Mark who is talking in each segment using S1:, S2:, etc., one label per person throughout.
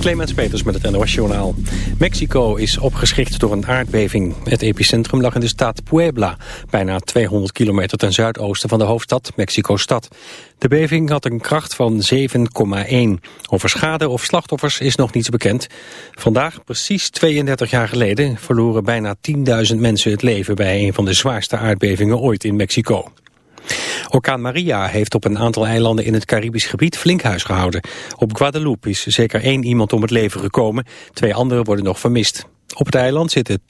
S1: Clemens Peters met het NOS. Mexico is opgeschrikt door een aardbeving. Het epicentrum lag in de staat Puebla, bijna 200 kilometer ten zuidoosten van de hoofdstad Mexico-stad. De beving had een kracht van 7,1. Over schade of slachtoffers is nog niets bekend. Vandaag, precies 32 jaar geleden, verloren bijna 10.000 mensen het leven bij een van de zwaarste aardbevingen ooit in Mexico. Orkaan Maria heeft op een aantal eilanden in het Caribisch gebied flink huis gehouden. Op Guadeloupe is zeker één iemand om het leven gekomen. Twee anderen worden nog vermist. Op het eiland zitten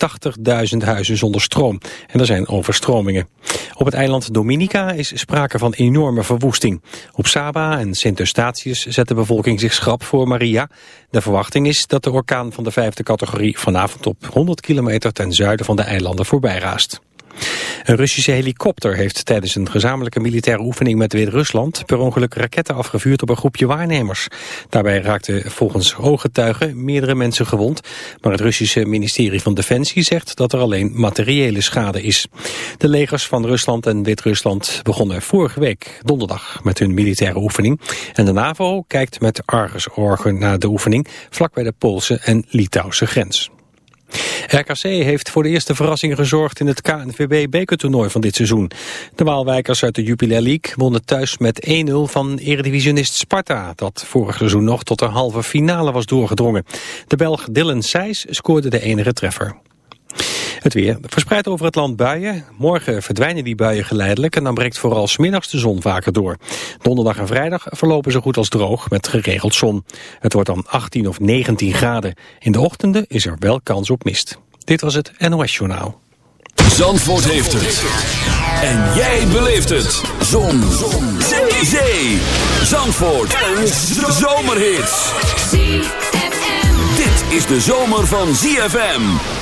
S1: 80.000 huizen zonder stroom en er zijn overstromingen. Op het eiland Dominica is sprake van enorme verwoesting. Op Saba en Sint Eustatius zet de bevolking zich schrap voor Maria. De verwachting is dat de orkaan van de vijfde categorie vanavond op 100 kilometer ten zuiden van de eilanden voorbij raast. Een Russische helikopter heeft tijdens een gezamenlijke militaire oefening met Wit-Rusland per ongeluk raketten afgevuurd op een groepje waarnemers. Daarbij raakten volgens ooggetuigen meerdere mensen gewond, maar het Russische ministerie van Defensie zegt dat er alleen materiële schade is. De legers van Rusland en Wit-Rusland begonnen vorige week donderdag met hun militaire oefening en de NAVO kijkt met argusorgen naar de oefening vlak bij de Poolse en Litouwse grens. RKC heeft voor de eerste verrassing gezorgd in het KNVB-bekertoernooi van dit seizoen. De Waalwijkers uit de Jupiler League wonnen thuis met 1-0 van eredivisionist Sparta, dat vorig seizoen nog tot de halve finale was doorgedrongen. De Belg Dylan Seys scoorde de enige treffer. Het weer. Verspreid over het land buien. Morgen verdwijnen die buien geleidelijk en dan breekt vooral smiddags de zon vaker door. Donderdag en vrijdag verlopen zo goed als droog met geregeld zon. Het wordt dan 18 of 19 graden. In de ochtenden is er wel kans op mist. Dit was het NOS Journaal.
S2: Zandvoort heeft het. En jij beleeft het. Zon. zon. Zee. Zee. Zandvoort. Een zomerhit. Dit is de zomer van ZFM.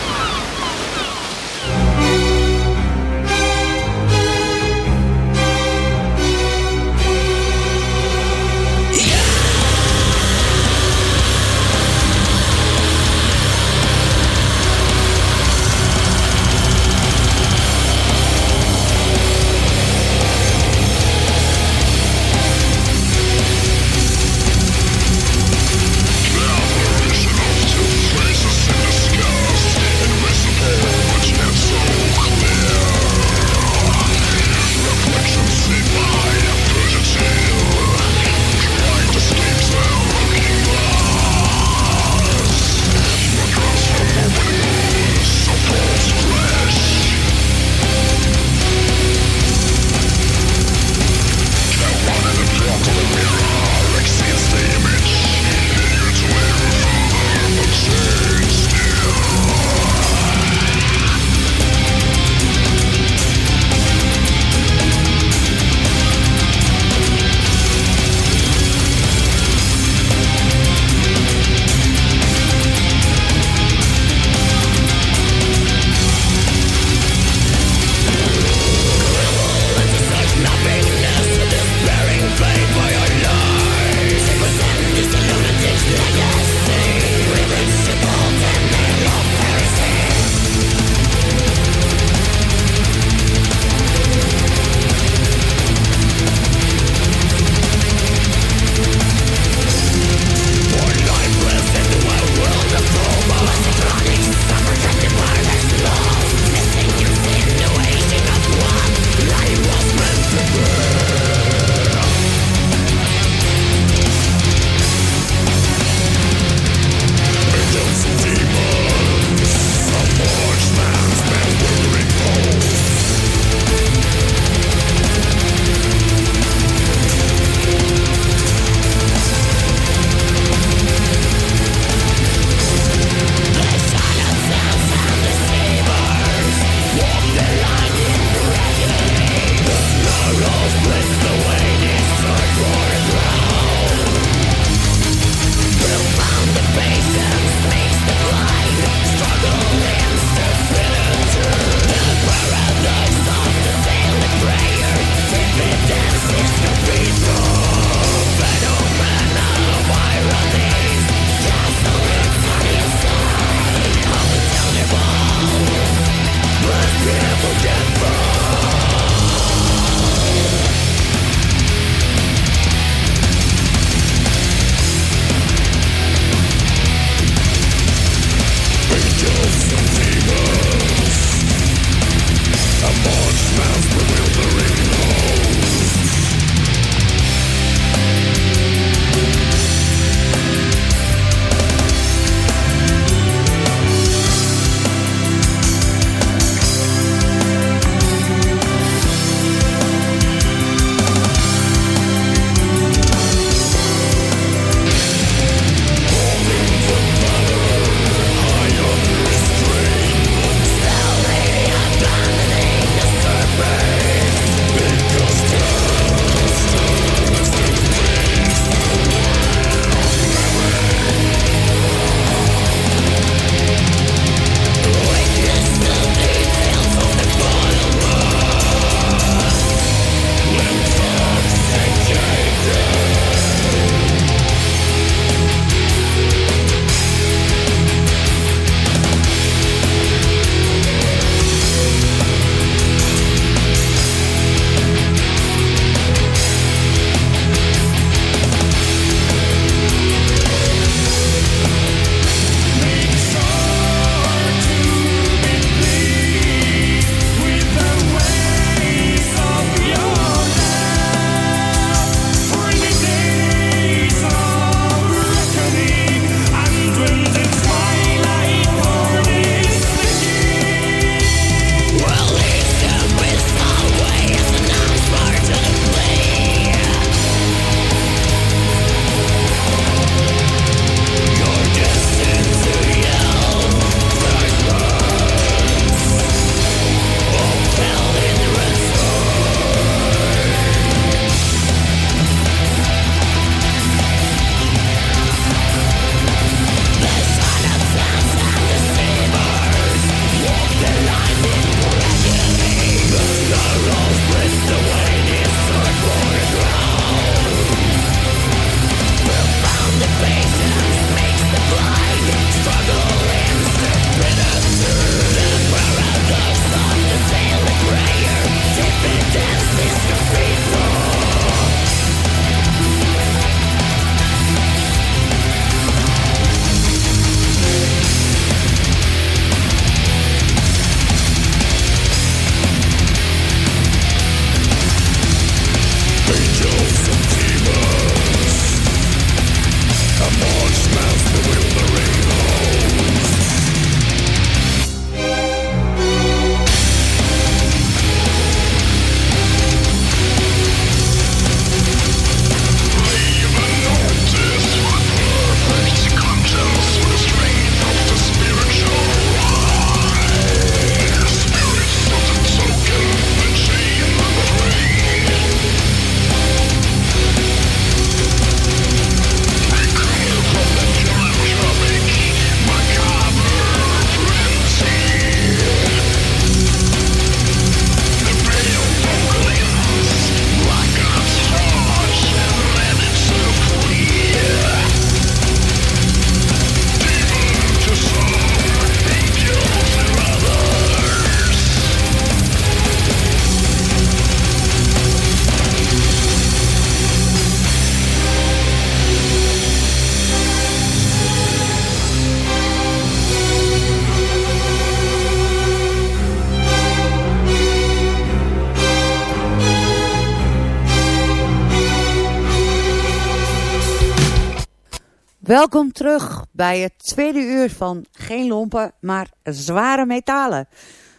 S3: Welkom terug bij het tweede uur van Geen Lompen, maar Zware Metalen.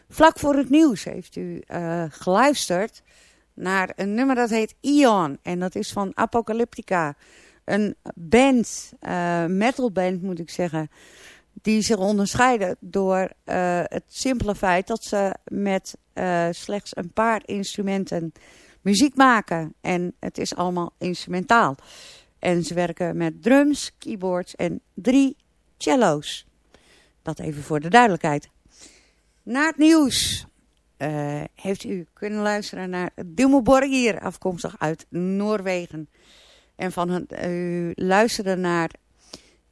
S3: Vlak voor het nieuws heeft u uh, geluisterd naar een nummer dat heet Ion. En dat is van Apocalyptica. Een band, uh, metalband moet ik zeggen, die zich onderscheiden door uh, het simpele feit dat ze met slechts een paar instrumenten muziek maken. En het is allemaal instrumentaal. En ze werken met drums, keyboards en drie cello's. Dat even voor de duidelijkheid. Na het nieuws uh, heeft u kunnen luisteren naar Dimmelborg hier, afkomstig uit Noorwegen. En van het, u luisterde naar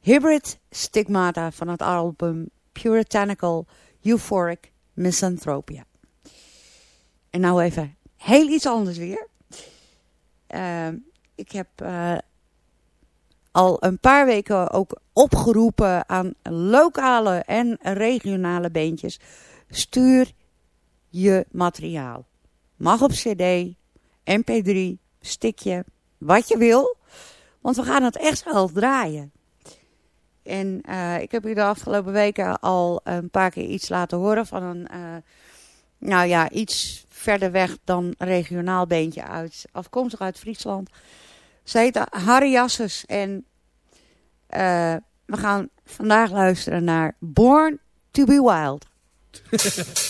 S3: Hybrid Stigmata van het album Puritanical Euphoric Misanthropia. En nou even heel iets anders weer. Uh, ik heb uh, al een paar weken ook opgeroepen aan lokale en regionale beentjes. Stuur je materiaal. Mag op cd, mp3, stickje, wat je wil. Want we gaan het echt wel draaien. En uh, ik heb u de afgelopen weken al een paar keer iets laten horen van een, uh, nou ja, iets verder weg dan regionaal beentje uit, afkomstig uit Friesland. Ze heet Harry en uh, we gaan vandaag luisteren naar Born to be Wild.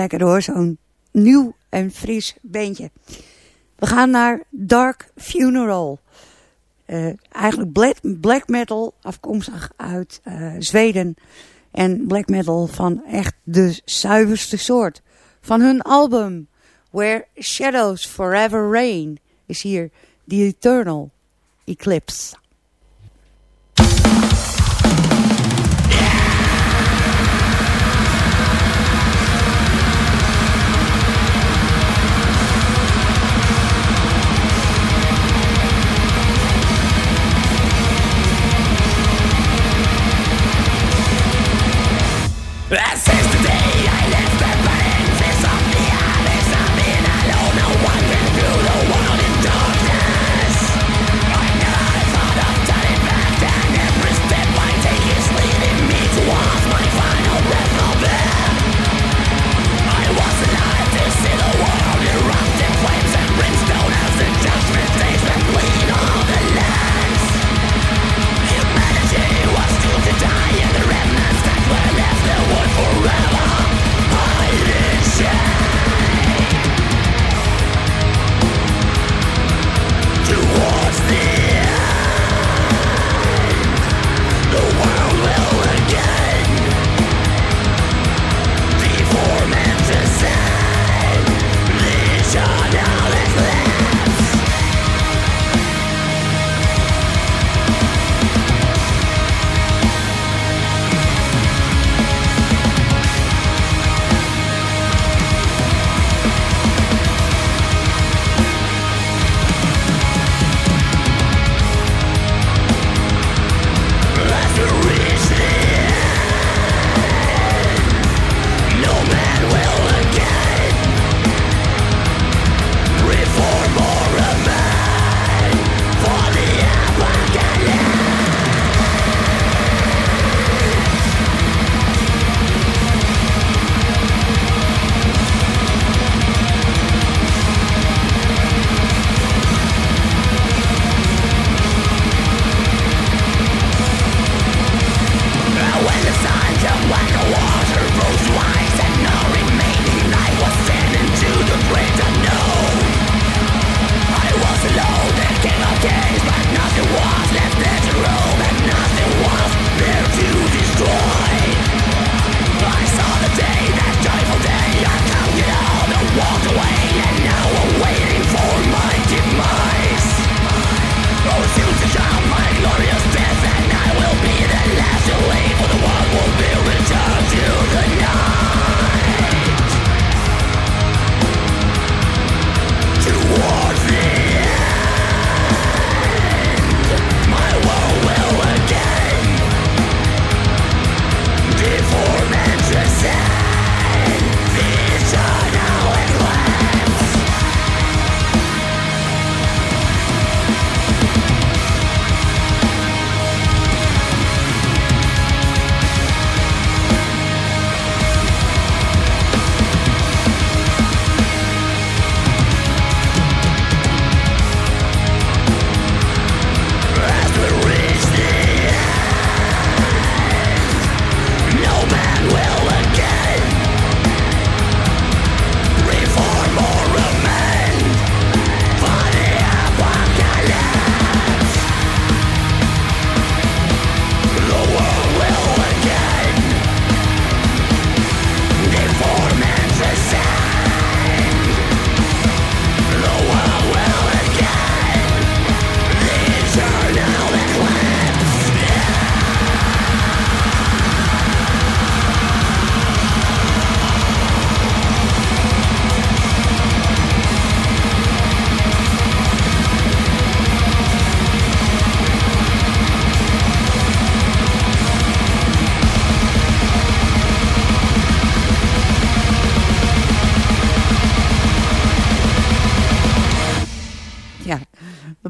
S3: lekker hoor, zo'n nieuw en fris beentje. We gaan naar Dark Funeral. Uh, eigenlijk black, black, metal, afkomstig uit uh, Zweden. En black metal van echt de zuiverste soort. Van hun album Where Shadows Forever Rain is hier The Eternal Eclipse.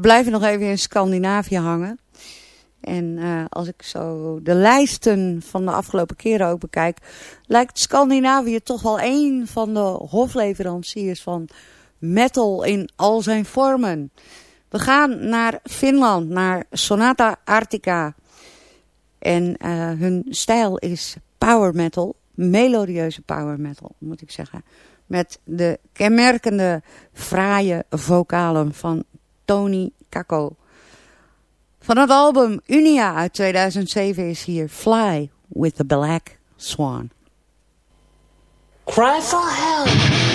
S3: Blijven nog even in Scandinavië hangen. En uh, als ik zo de lijsten van de afgelopen keren ook bekijk, lijkt Scandinavië toch wel een van de hofleveranciers van metal in al zijn vormen. We gaan naar Finland, naar Sonata Arctica. En uh, hun stijl is power metal melodieuze power metal, moet ik zeggen. Met de kenmerkende fraaie vocalen van Tony Kakko. Van het album Unia uit 2007 is hier Fly with the Black Swan.
S4: Cry for help!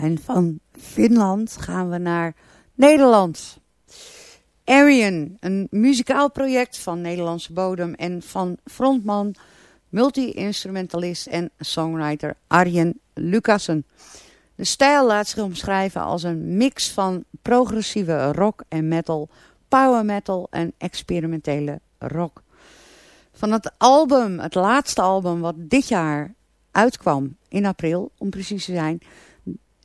S5: En van Finland gaan we naar Nederland. Arian, een muzikaal project van Nederlandse bodem en van frontman, multi-instrumentalist en songwriter Arjen Lucassen. De stijl laat zich omschrijven als een mix van progressieve rock en metal, power metal en experimentele rock. Van het album, het laatste album wat dit jaar uitkwam, in april om precies te zijn,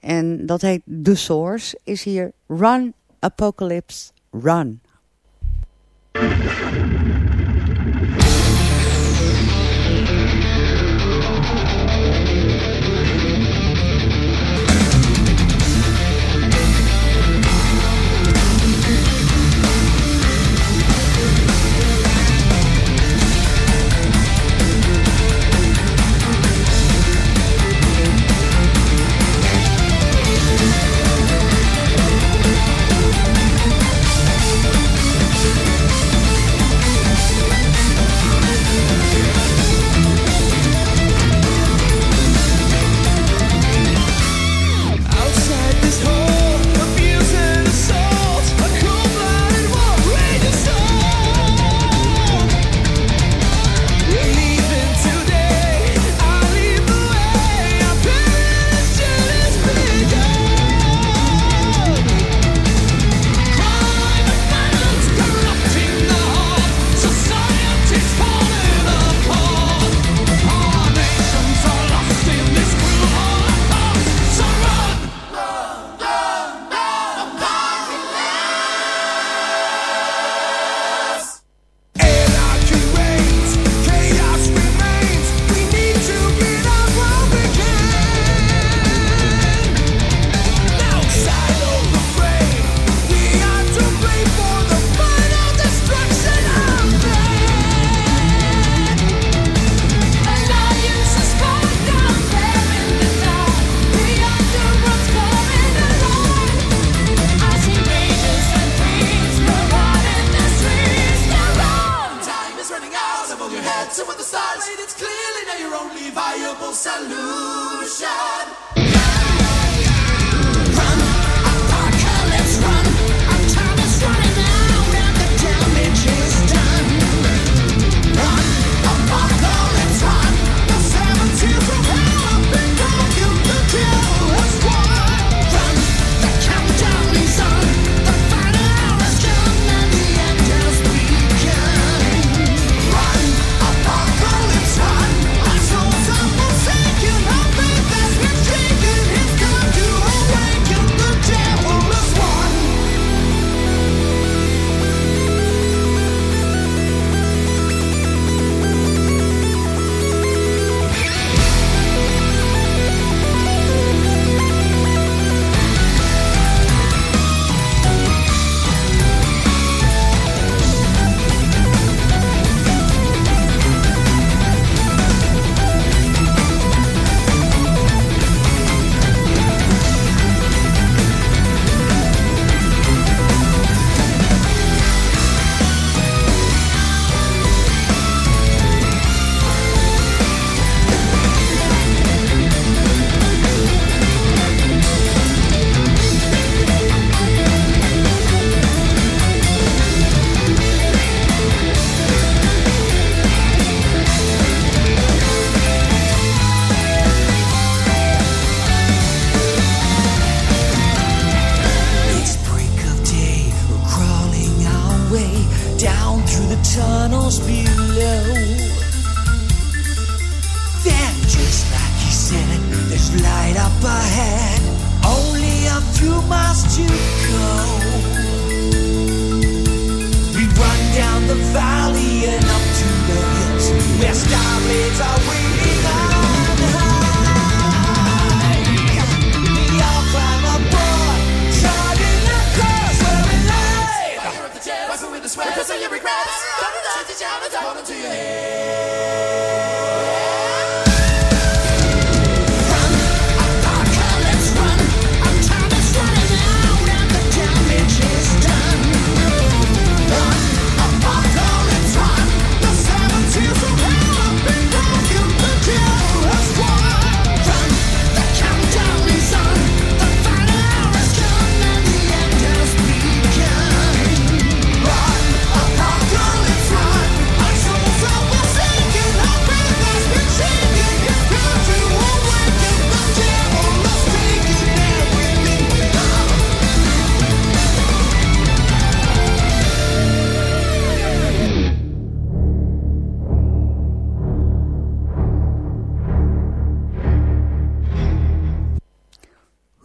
S5: en dat heet The Source, is hier Run Apocalypse Run.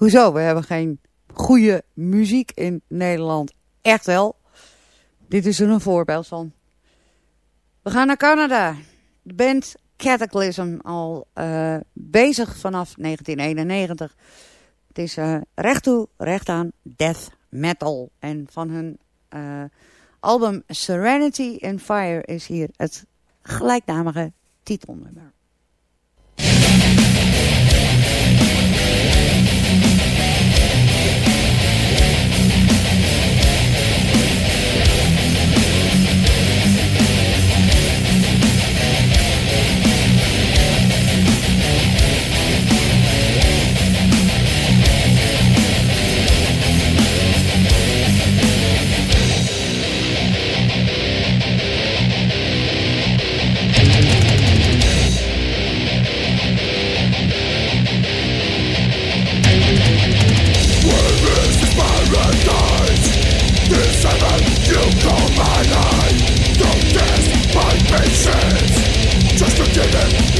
S6: Hoezo? We hebben geen goede muziek in Nederland. Echt wel. Dit is er een voorbeeld van. We gaan naar Canada. De band Cataclysm al uh, bezig vanaf 1991. Het is uh, recht toe, recht aan death metal. En van hun uh, album Serenity and Fire is hier het gelijknamige titelnummer.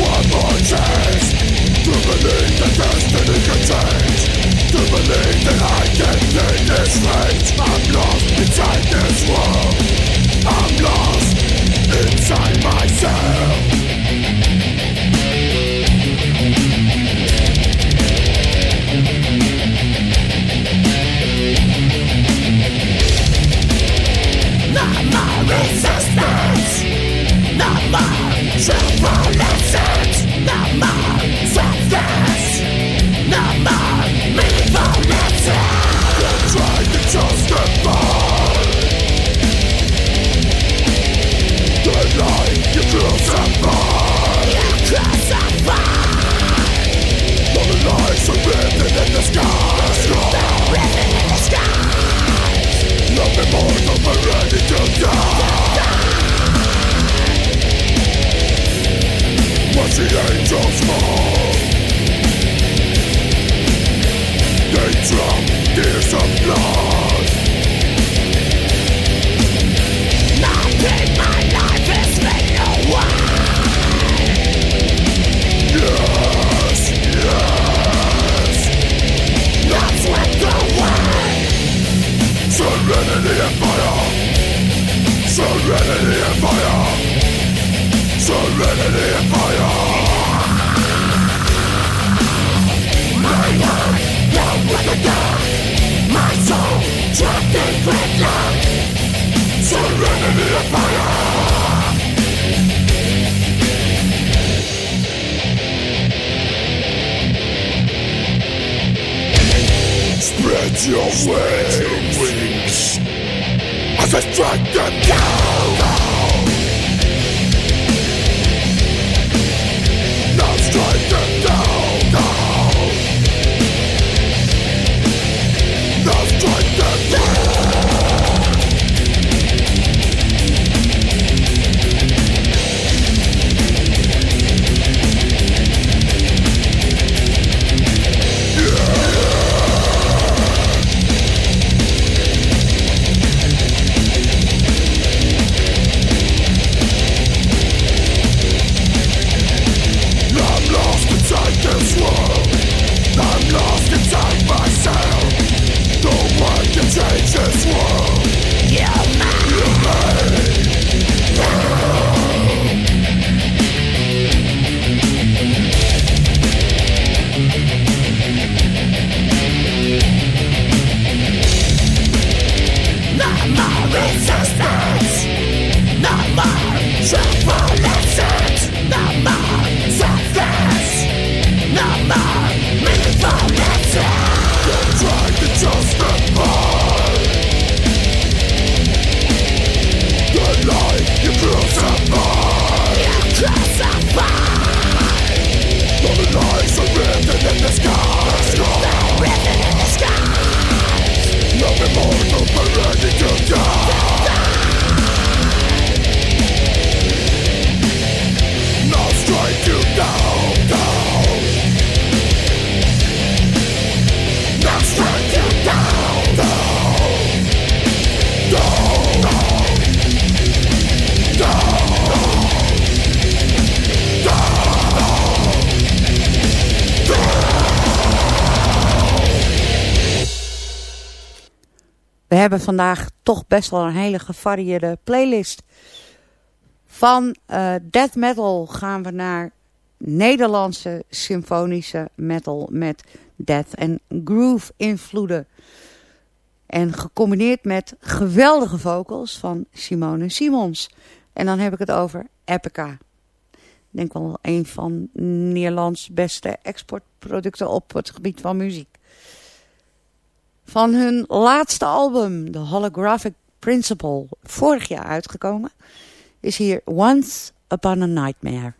S4: One more
S6: chance To believe that destiny can change To believe that I can gain this range I'm lost inside this world. I'm lost inside myself.
S4: Vandaag toch best wel een hele gevarieerde playlist. Van uh, death metal gaan we naar Nederlandse symfonische metal met death en groove invloeden. En gecombineerd met geweldige vocals van Simone Simons. En dan heb ik het over Epica. Ik denk wel een van Nederlands beste exportproducten op het gebied van muziek. Van hun laatste album, The Holographic Principle, vorig jaar uitgekomen, is hier Once Upon a Nightmare.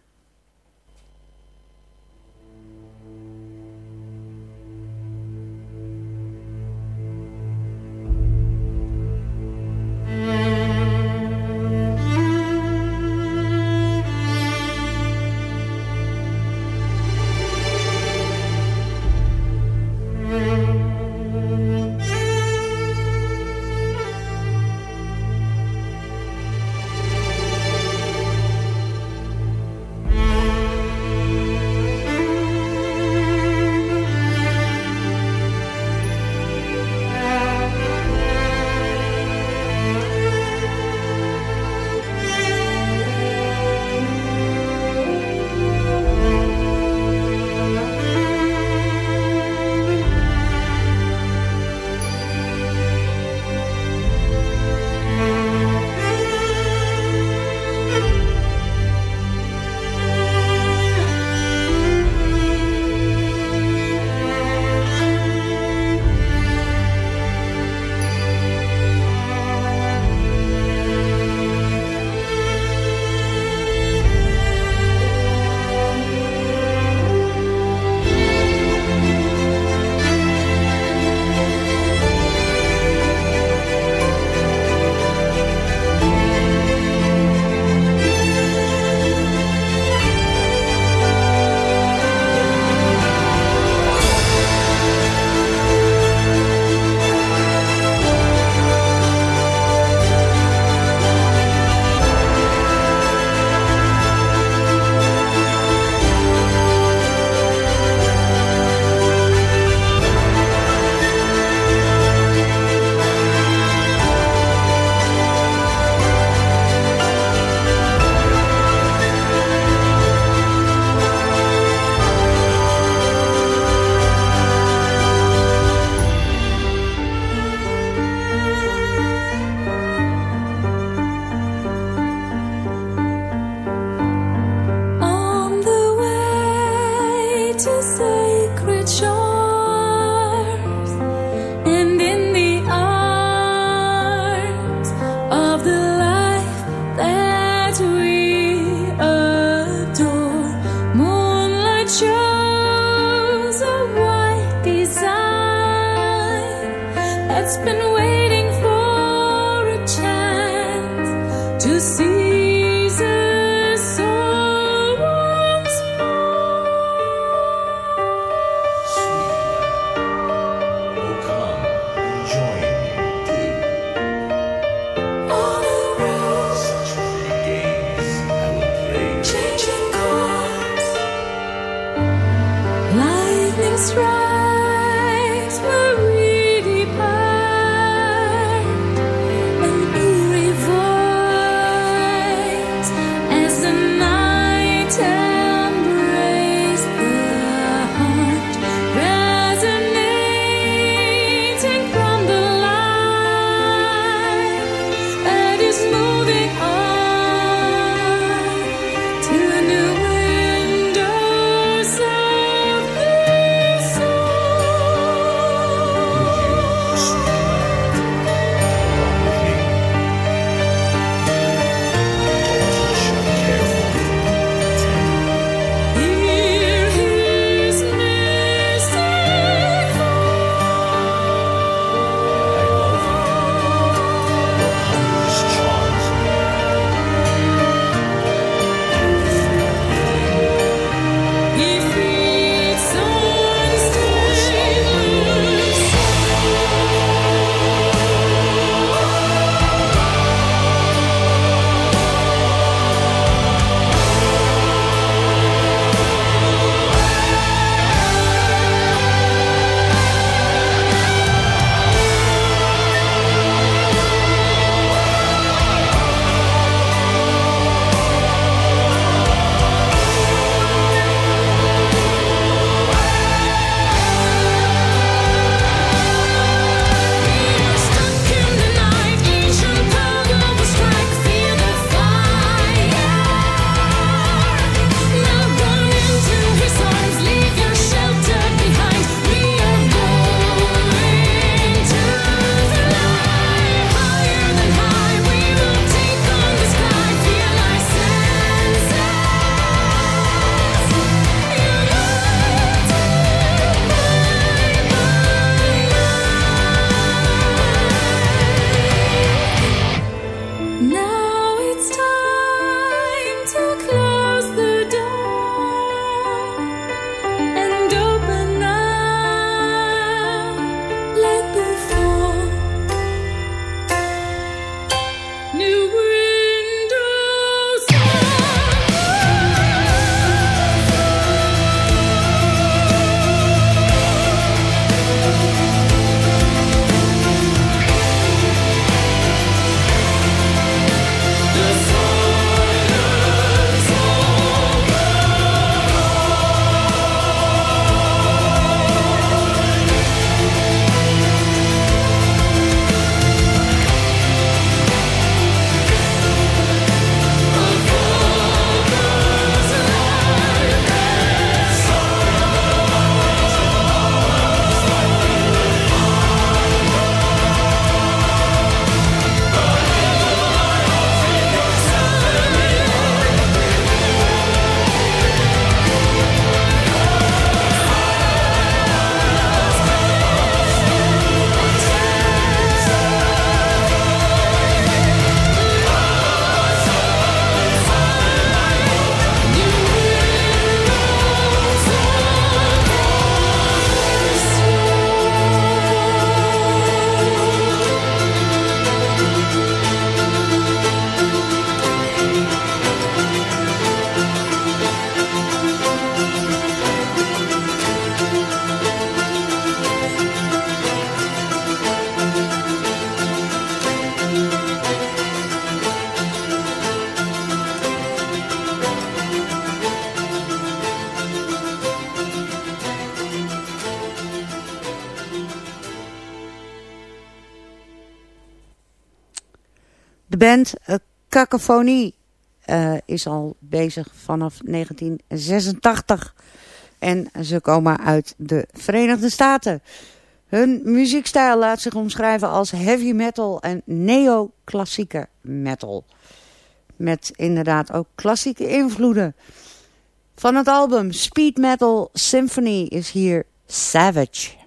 S3: Band Cacophonie is al bezig vanaf 1986 en ze komen uit de Verenigde Staten. Hun muziekstijl laat zich omschrijven als heavy metal en neoclassieke metal. Met inderdaad ook klassieke invloeden. Van het album Speed Metal Symphony is hier Savage.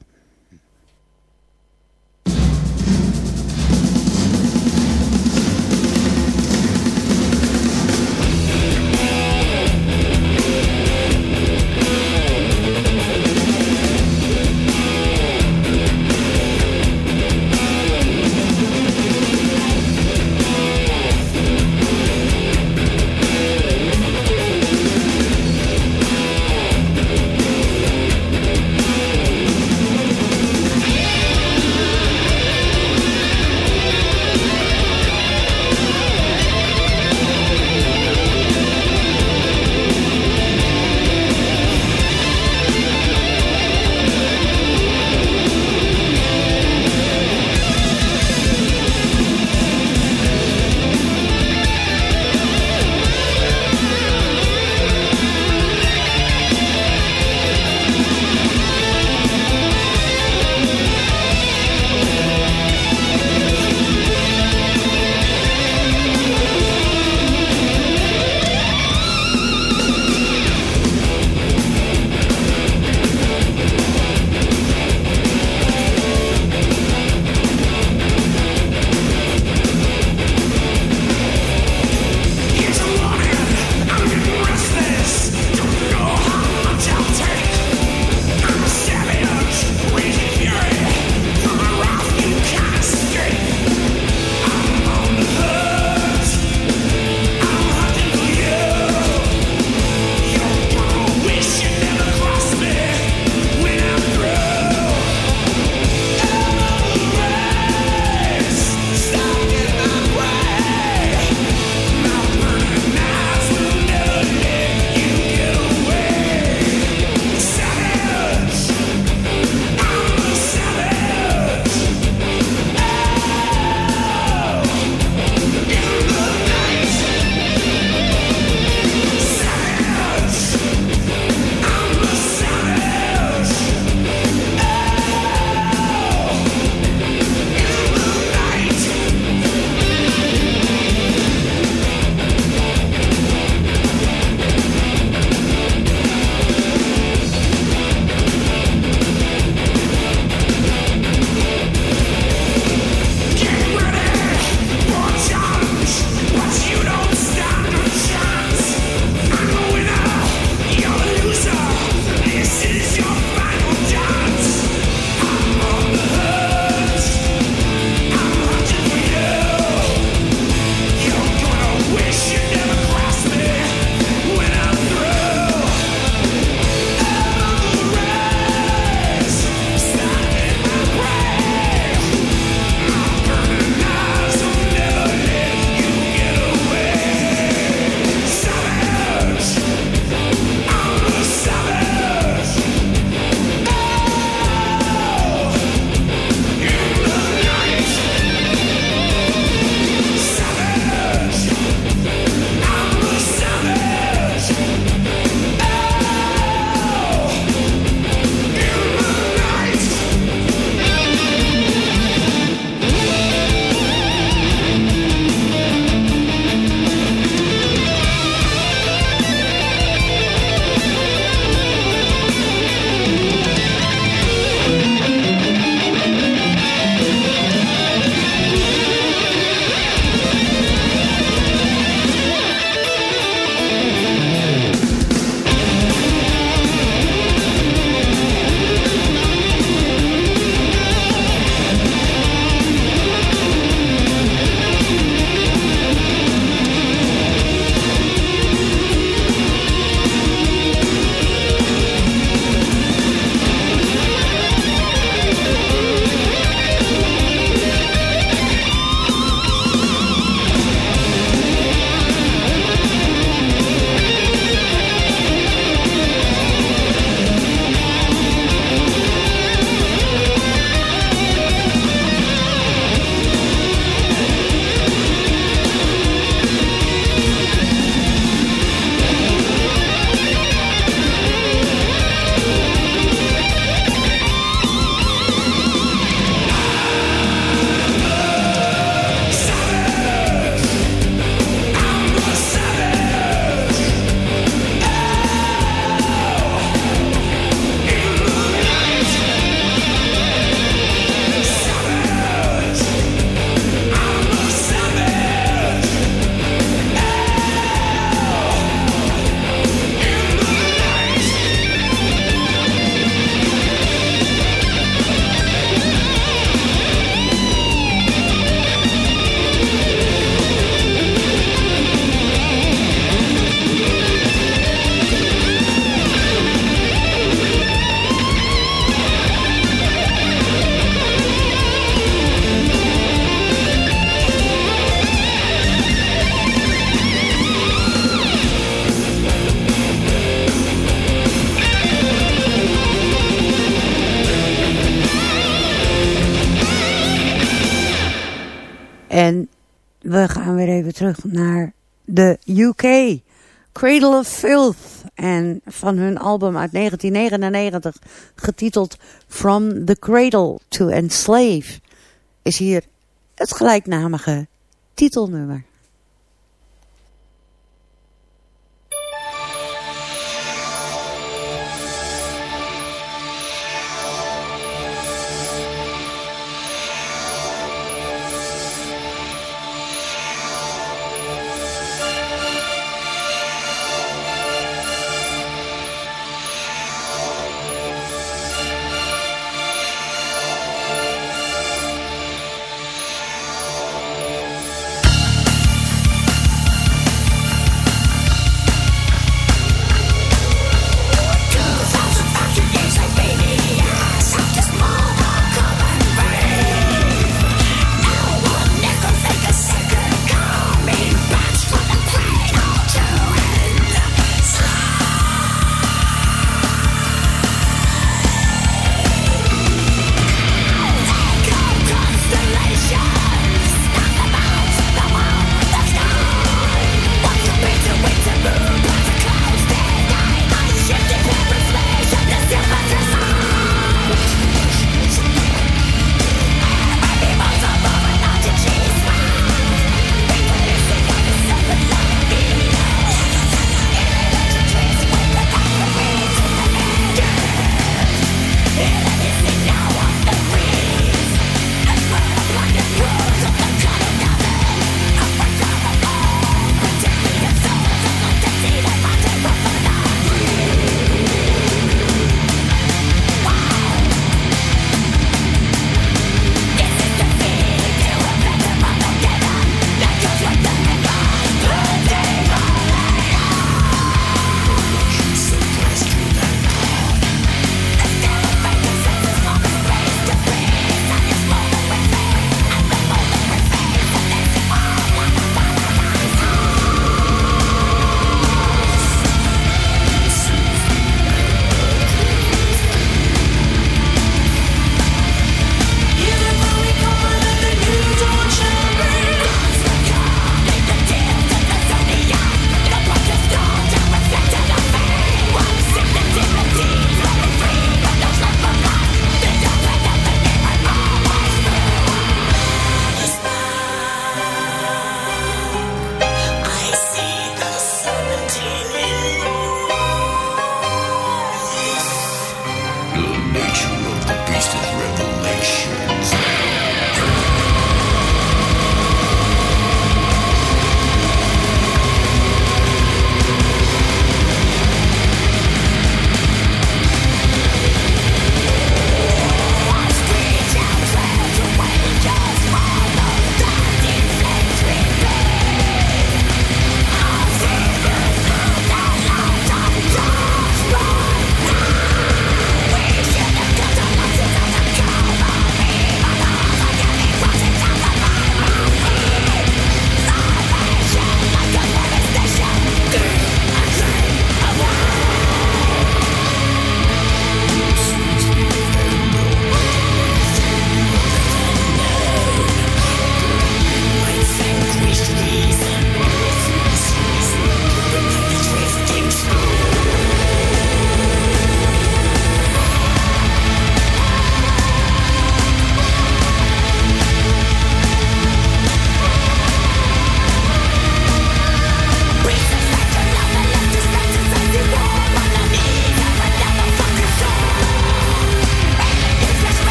S3: Terug naar de UK. Cradle of Filth. En van hun album uit 1999, getiteld From the Cradle to Enslave, is hier het gelijknamige titelnummer.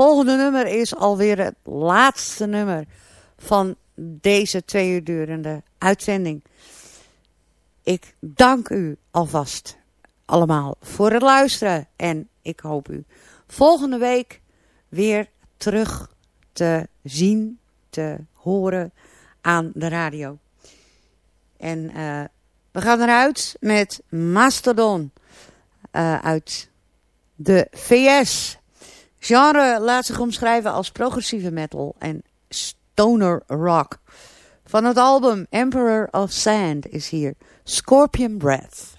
S3: Volgende nummer is alweer het laatste nummer van deze twee uur durende uitzending. Ik dank u alvast allemaal voor het luisteren. En ik hoop u volgende week weer terug te zien, te horen aan de radio. En uh, we gaan eruit met Mastodon uh, uit de VS. Genre laat zich omschrijven als progressieve metal en stoner rock. Van het album Emperor of Sand is hier Scorpion Breath.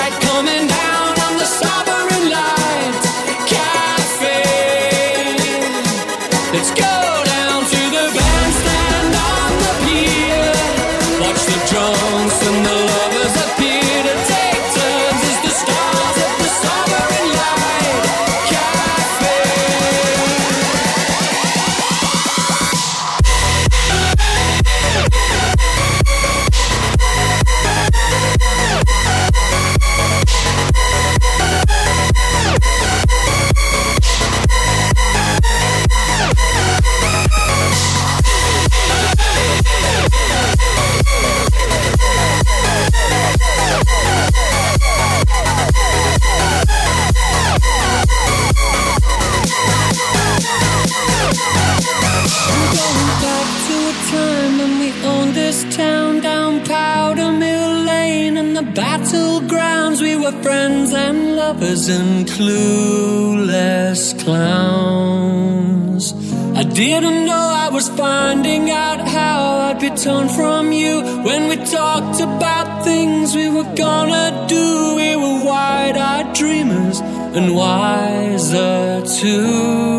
S4: lovers and clueless clowns. I didn't know I was finding out how I'd be torn from you when we talked about things we were gonna do. We were wide eyed dreamers and wiser too.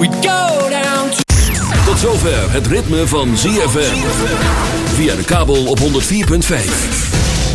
S4: We'd go down to.
S2: Tot zover het ritme van ZFM. Via de kabel op 104.5.